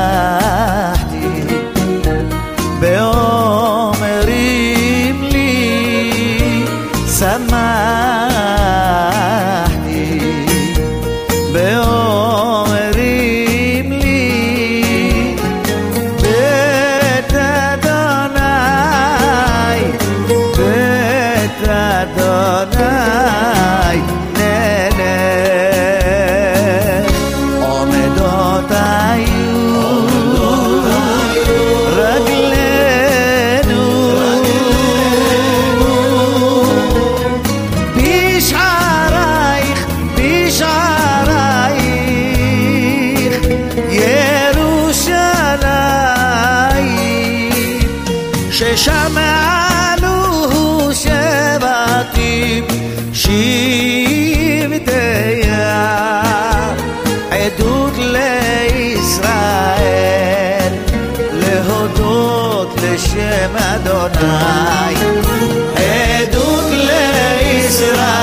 سمحتي بعمري ملي سمحتي بعمري ملي بتدناي بتدناي בשם אדוני עדות לישראל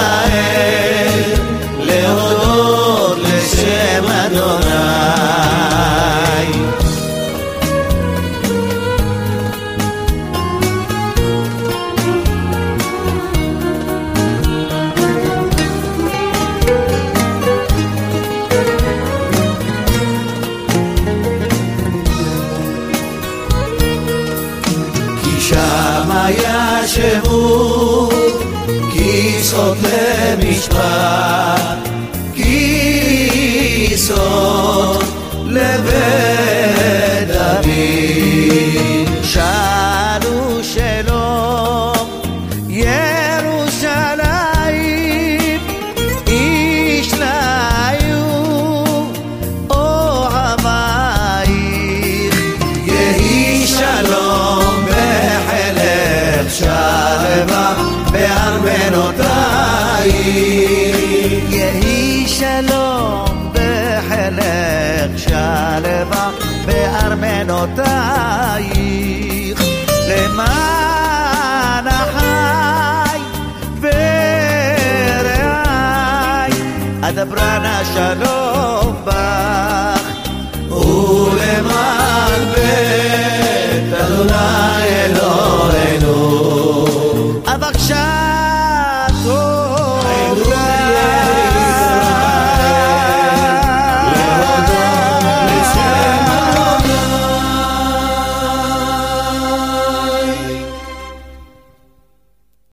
שמה ישבו, כיסאות למשפט. όταν